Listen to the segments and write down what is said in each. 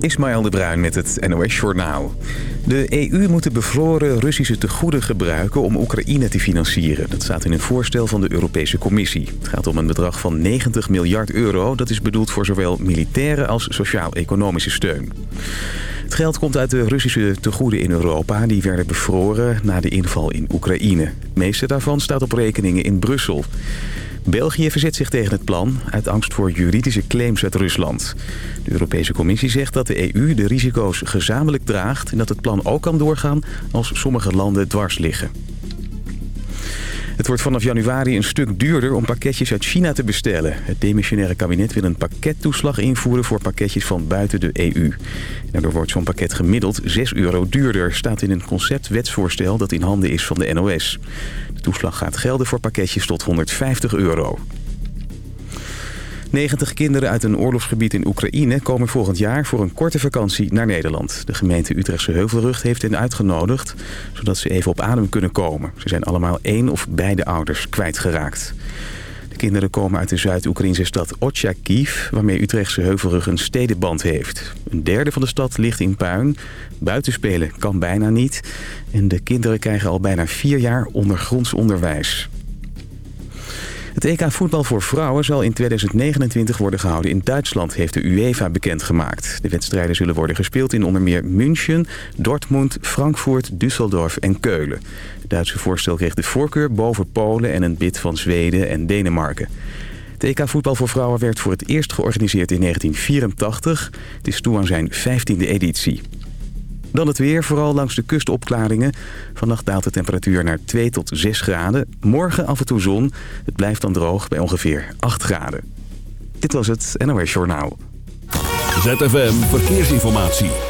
Ismaël de Bruin met het NOS Journaal. De EU moet de bevroren Russische tegoeden gebruiken om Oekraïne te financieren. Dat staat in een voorstel van de Europese Commissie. Het gaat om een bedrag van 90 miljard euro. Dat is bedoeld voor zowel militaire als sociaal-economische steun. Het geld komt uit de Russische tegoeden in Europa. Die werden bevroren na de inval in Oekraïne. Het meeste daarvan staat op rekeningen in Brussel. België verzet zich tegen het plan uit angst voor juridische claims uit Rusland. De Europese Commissie zegt dat de EU de risico's gezamenlijk draagt... en dat het plan ook kan doorgaan als sommige landen dwars liggen. Het wordt vanaf januari een stuk duurder om pakketjes uit China te bestellen. Het demissionaire kabinet wil een pakkettoeslag invoeren voor pakketjes van buiten de EU. Daardoor wordt zo'n pakket gemiddeld 6 euro duurder, staat in een conceptwetsvoorstel dat in handen is van de NOS. De toeslag gaat gelden voor pakketjes tot 150 euro. 90 kinderen uit een oorlogsgebied in Oekraïne komen volgend jaar voor een korte vakantie naar Nederland. De gemeente Utrechtse Heuvelrug heeft hen uitgenodigd, zodat ze even op adem kunnen komen. Ze zijn allemaal één of beide ouders kwijtgeraakt. De kinderen komen uit de Zuid-Oekraïnse stad Otsjakiv, waarmee Utrechtse Heuvelrug een stedenband heeft. Een derde van de stad ligt in puin. Buitenspelen kan bijna niet. En de kinderen krijgen al bijna vier jaar ondergronds onderwijs. Het EK voetbal voor vrouwen zal in 2029 worden gehouden in Duitsland, heeft de UEFA bekendgemaakt. De wedstrijden zullen worden gespeeld in onder meer München, Dortmund, Frankfurt, Düsseldorf en Keulen. Het Duitse voorstel kreeg de voorkeur boven Polen en een bid van Zweden en Denemarken. Het EK voetbal voor vrouwen werd voor het eerst georganiseerd in 1984. Het is toe aan zijn 15e editie. Dan het weer, vooral langs de kustopklaringen. Vannacht daalt de temperatuur naar 2 tot 6 graden. Morgen af en toe zon. Het blijft dan droog bij ongeveer 8 graden. Dit was het NOS Journaal. ZFM Verkeersinformatie.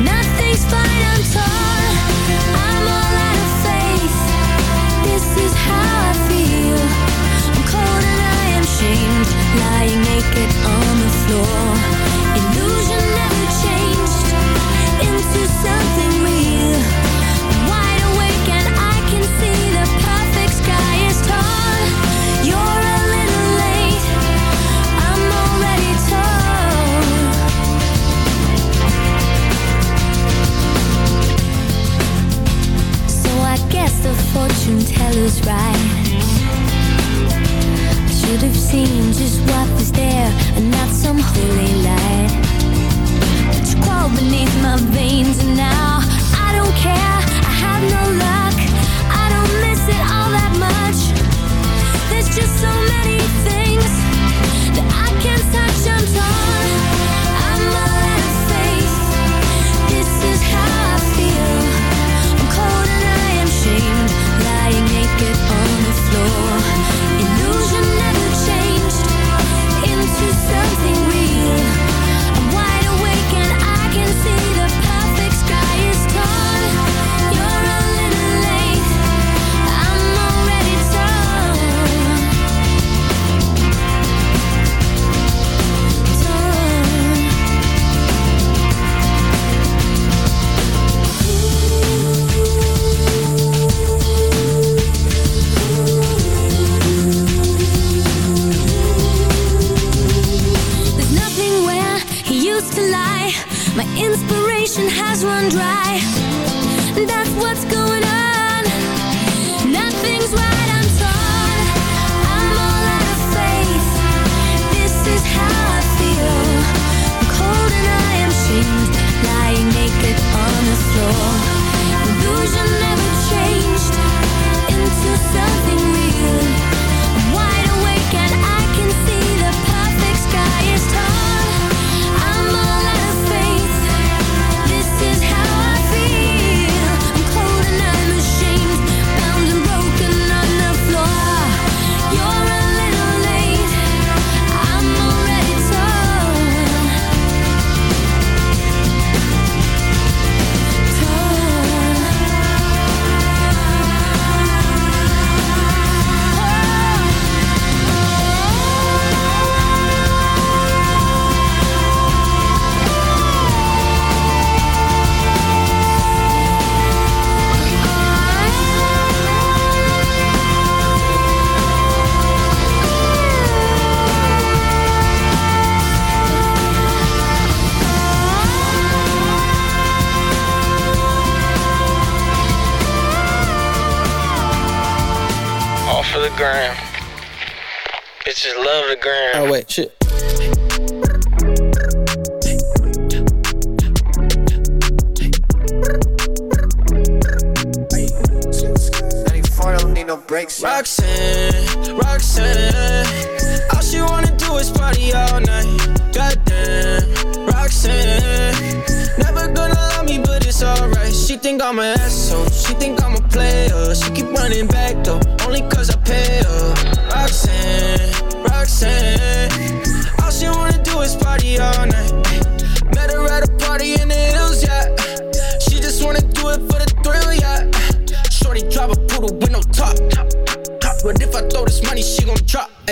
Nothing's fine,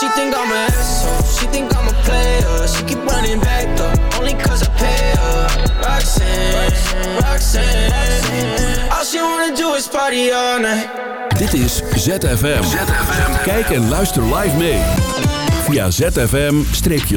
She think I'm an asshole. She think I'm a player. She keep running back though, only cause I pay her. Roxanne, Roxanne. All she wanna do is party all night. Dit is ZFM. ZFM. Kijk en luister live mee. Via zfm-live.nl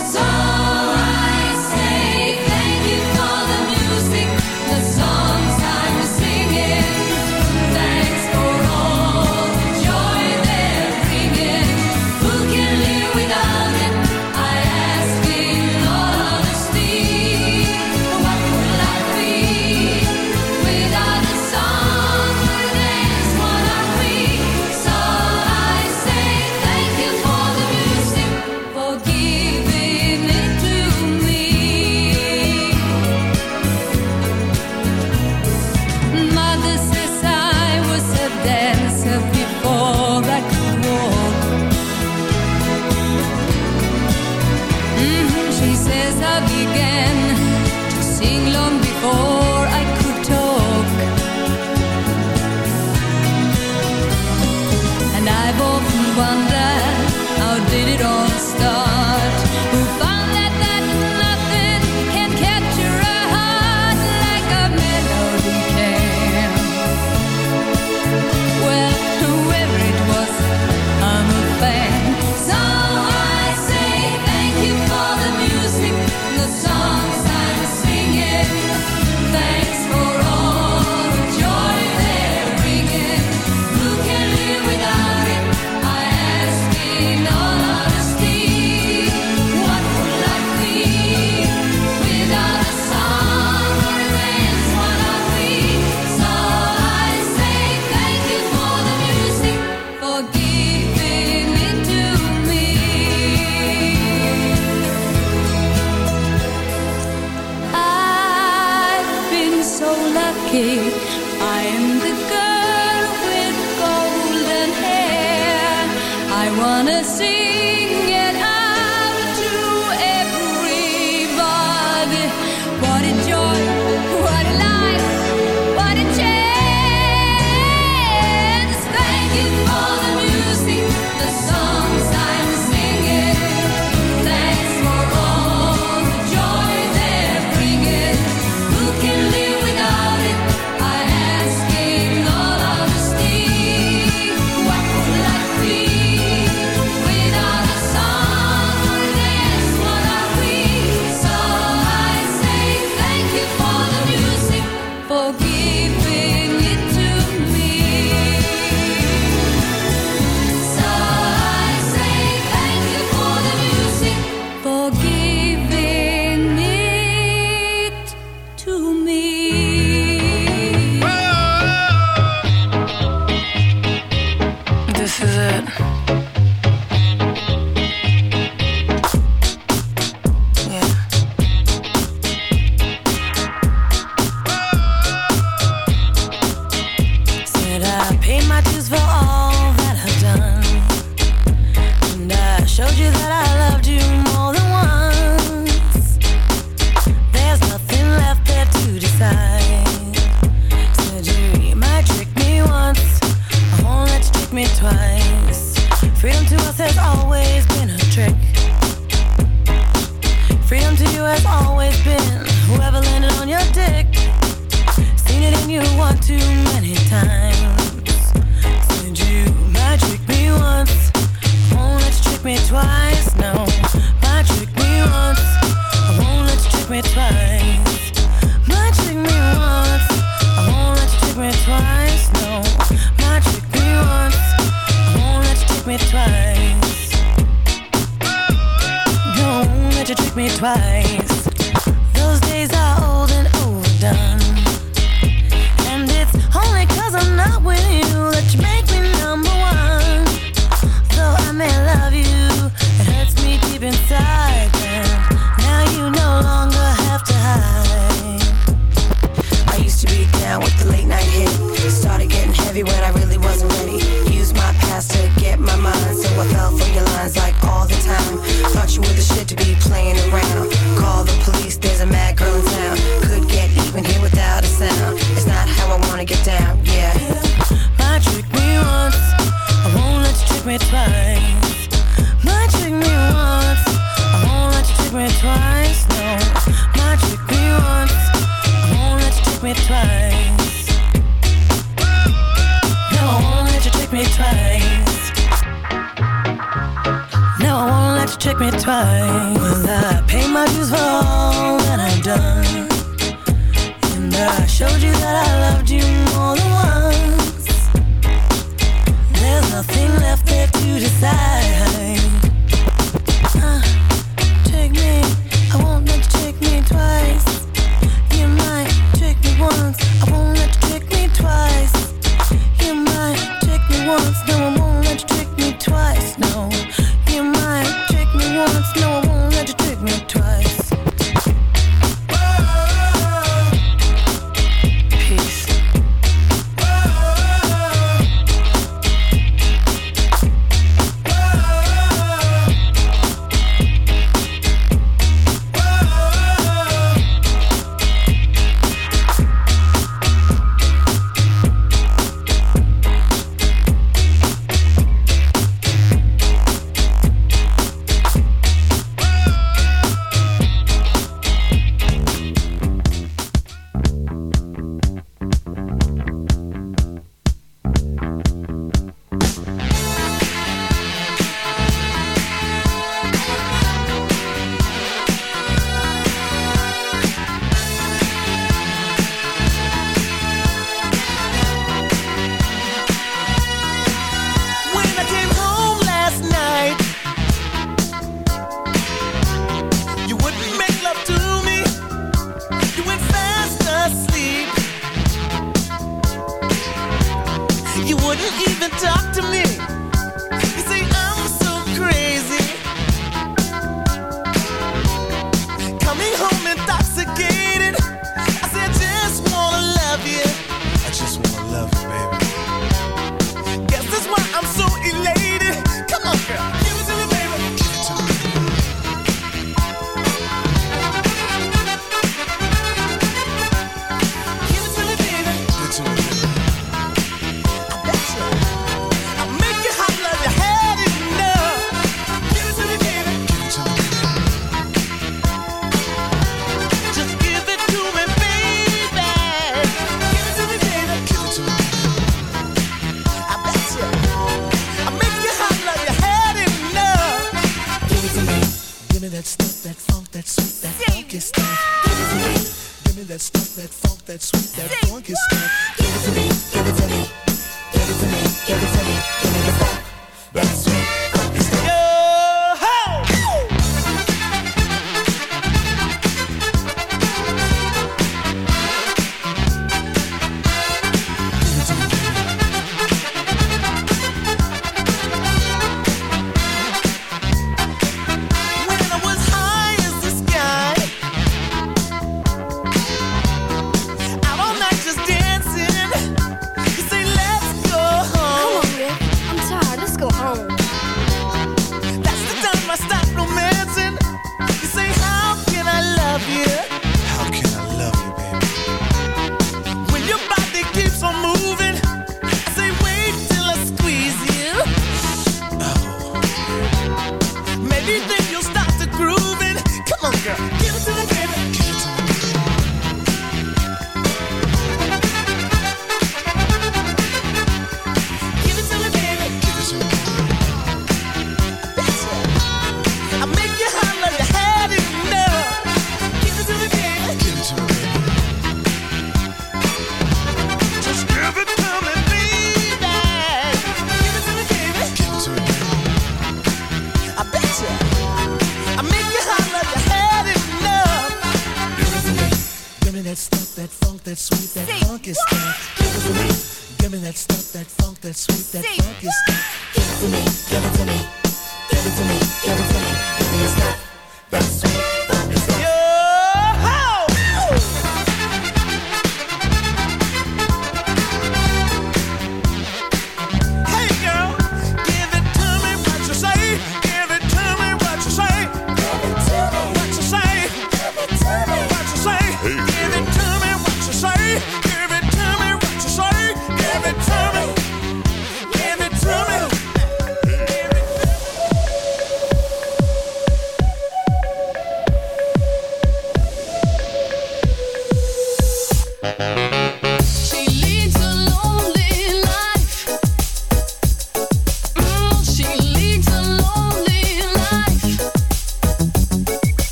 me twice. I pay my dues for all that I've done. And I showed you that I loved you more than once. There's nothing left there to decide. That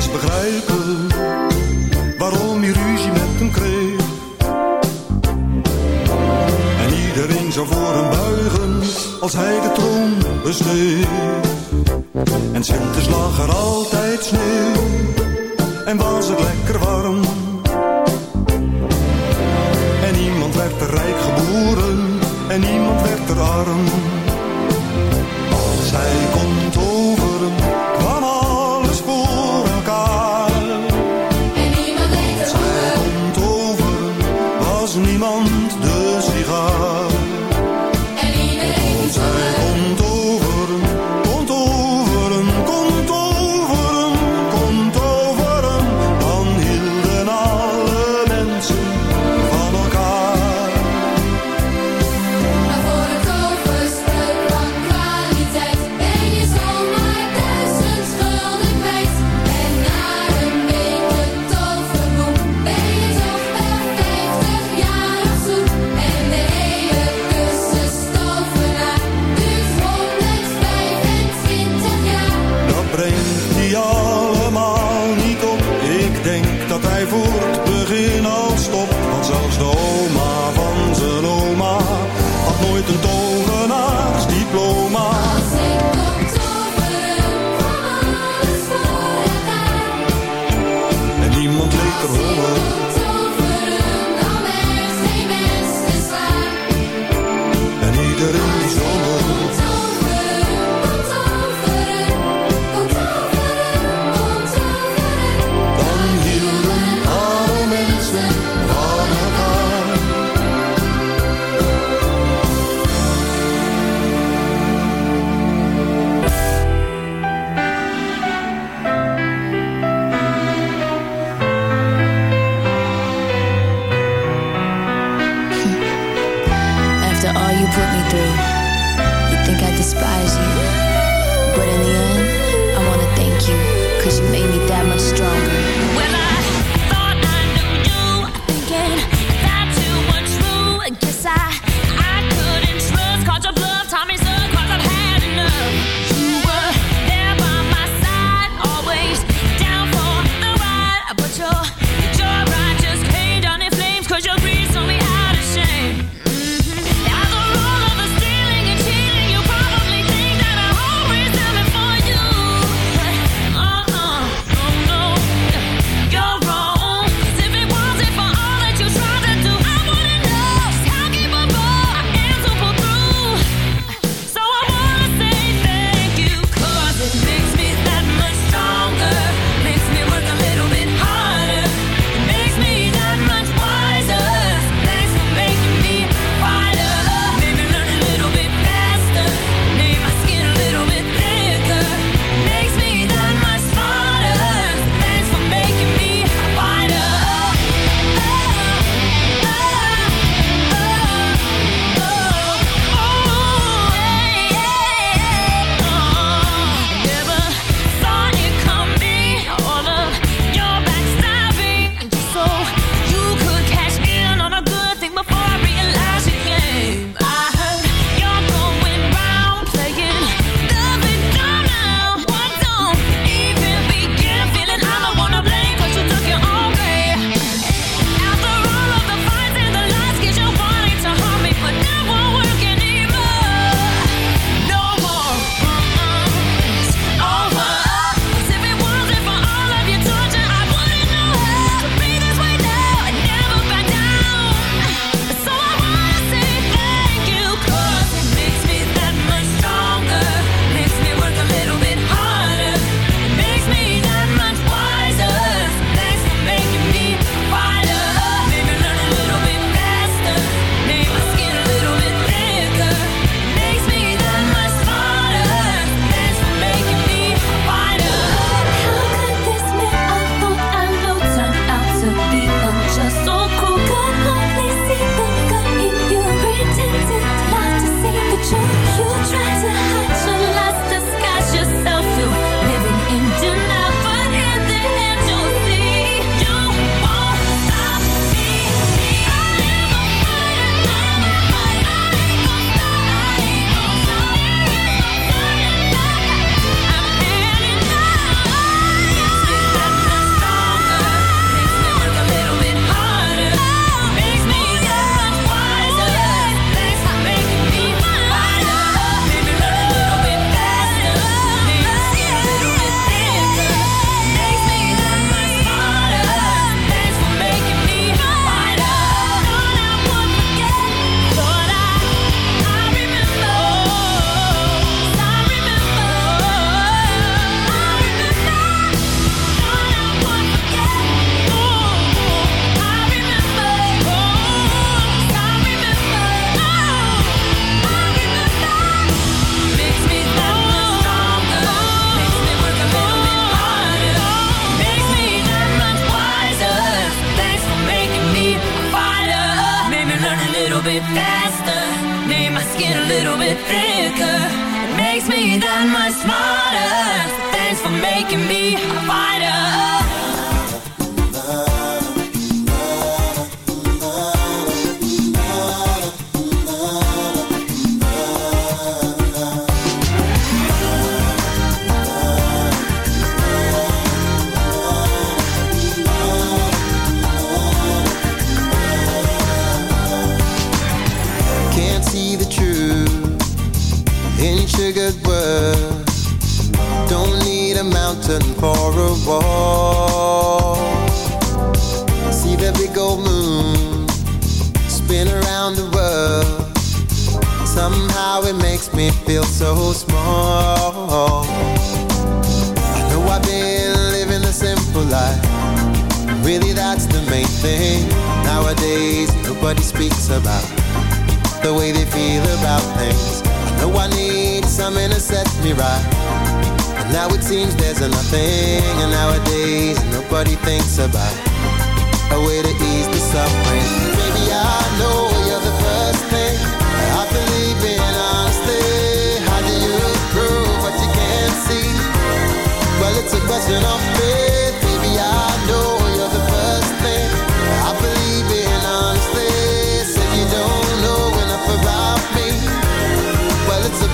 eens begrijpen waarom je ruzie met hem kreeg. En iedereen zou voor hem buigen als hij de troon besteed. En winters lag er altijd sneeuw en was het lekker warm.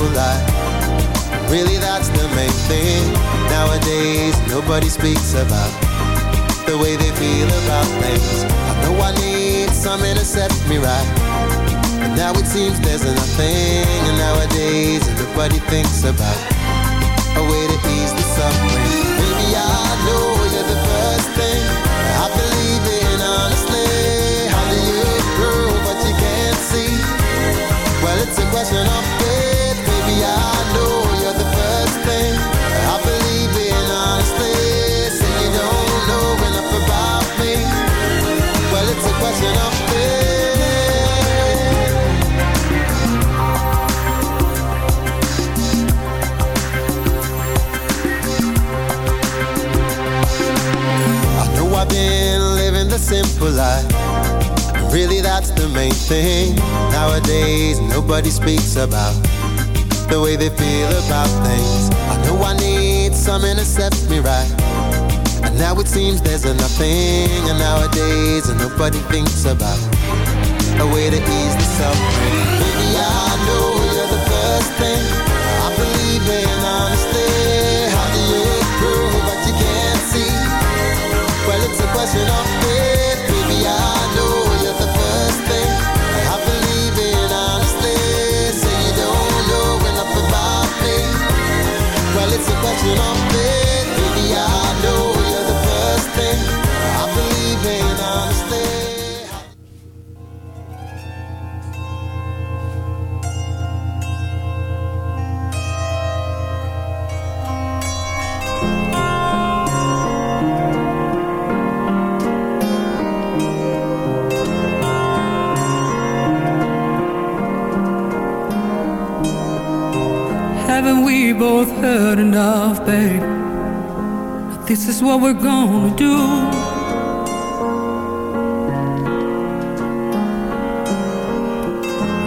the life. Really, that's the main thing. Nowadays, nobody speaks about the way they feel about things. I know I need something to set me right. And now it seems there's nothing. And nowadays, nobody thinks about a way to ease the suffering. Baby, I know thing. Nowadays, nobody speaks about the way they feel about things. I know I need something to set me right. And now it seems there's a nothing. And nowadays, nobody thinks about a way to ease the suffering. Baby, I know you're the first thing I believe in, honestly. How do you prove what you can't see? Well, it's a question enough, babe? This is what we're gonna do.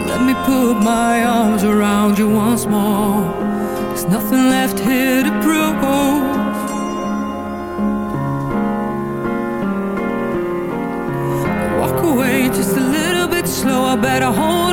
Let me put my arms around you once more. There's nothing left here to prove. Walk away just a little bit slower. Better hold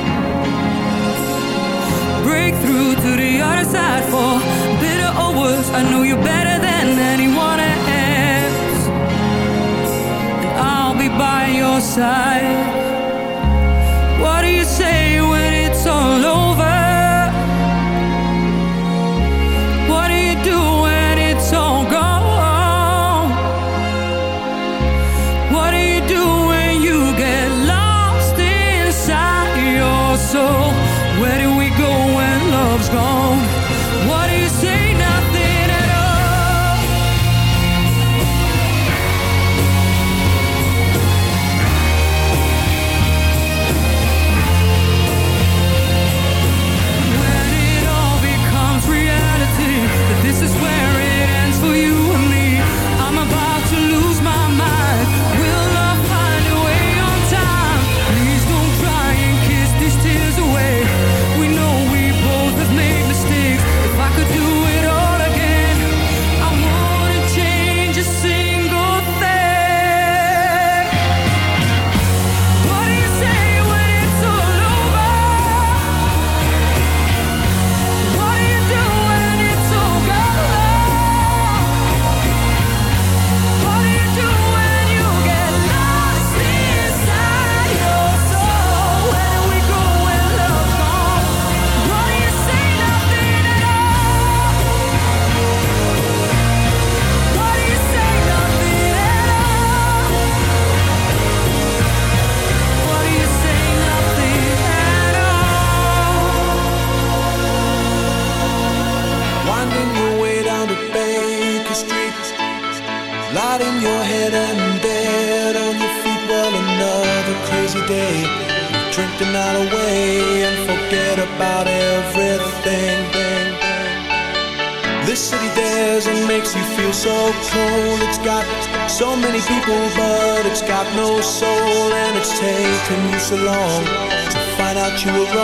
to the other side for or worse. I know you better than anyone else, and I'll be by your side. taking you so long to find out you were wrong.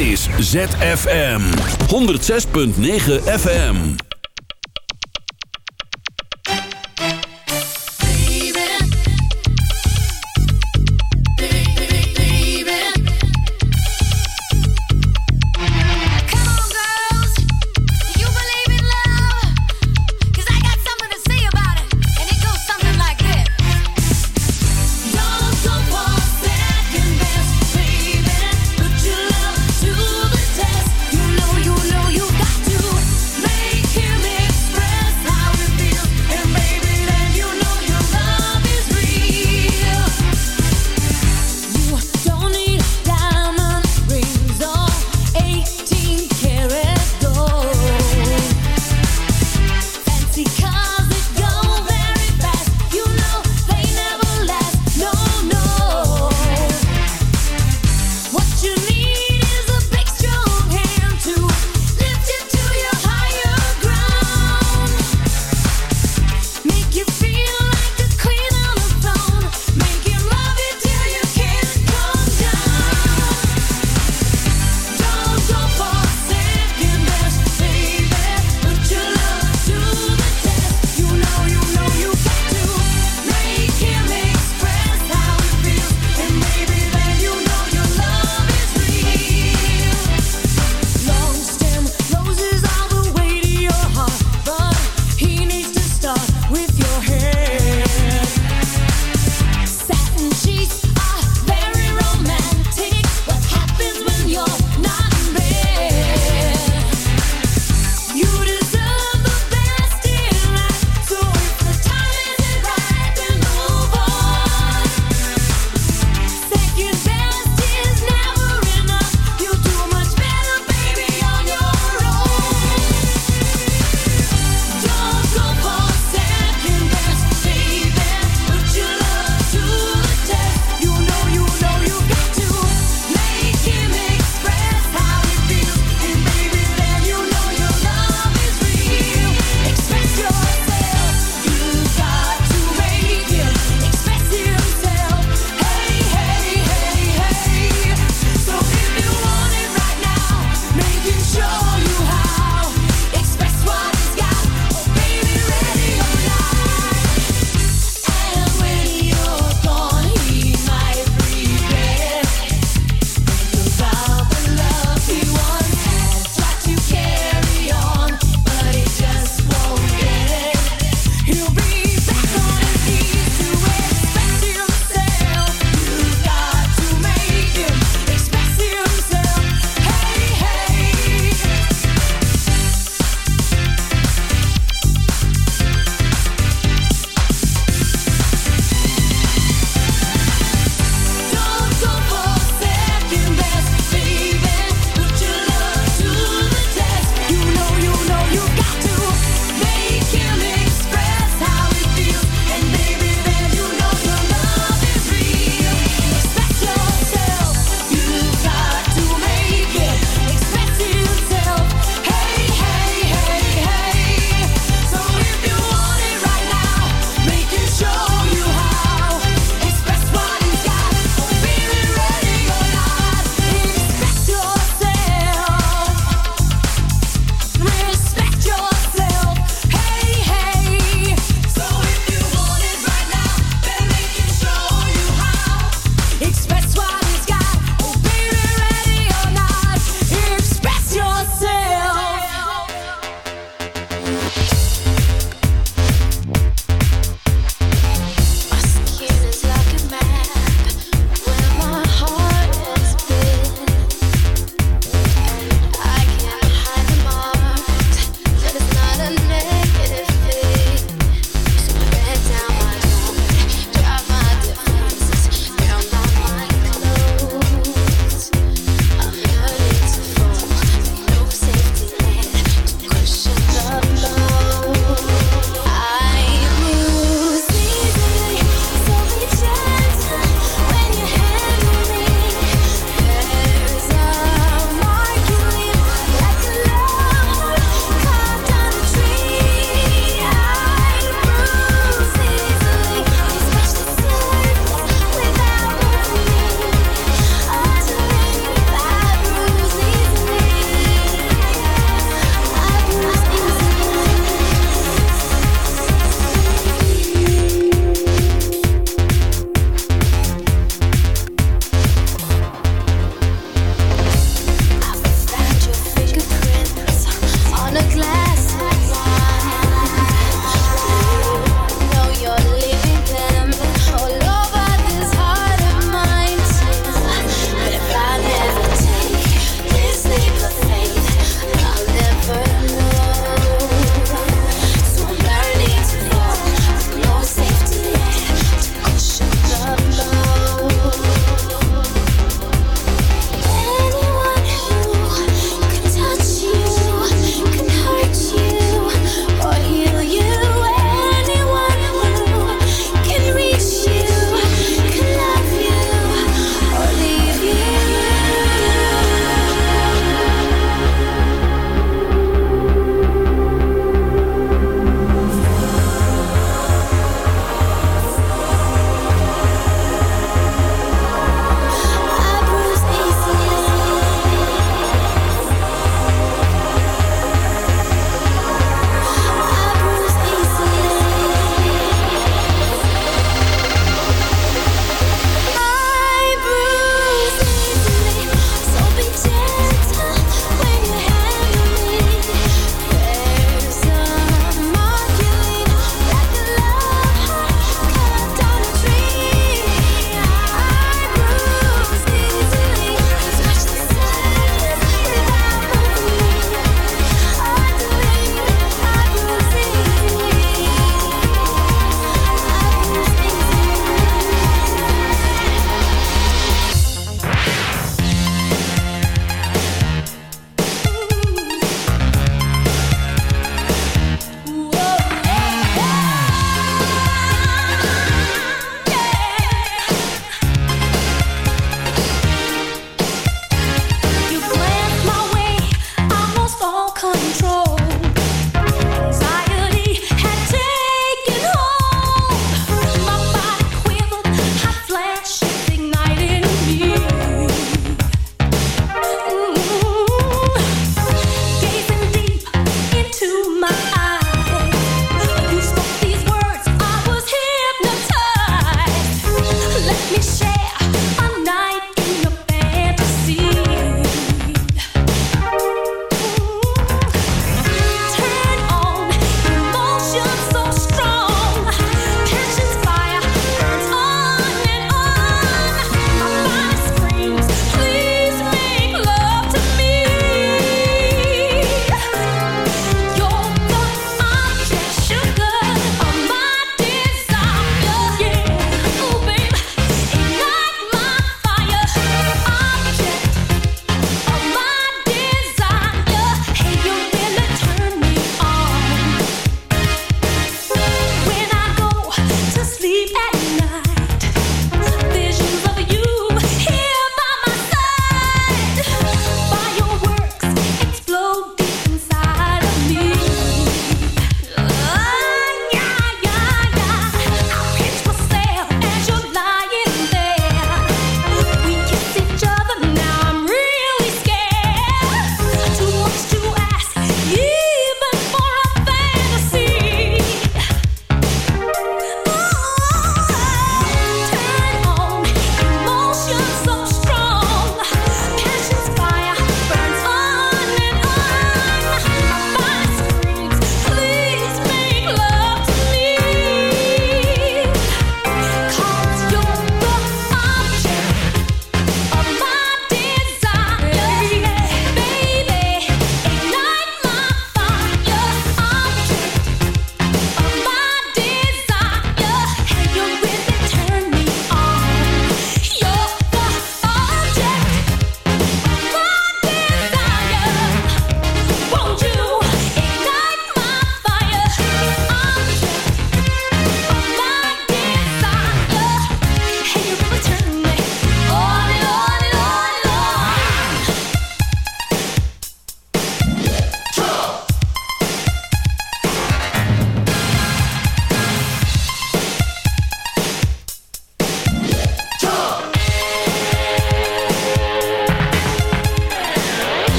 Is ZFM 106.9 FM.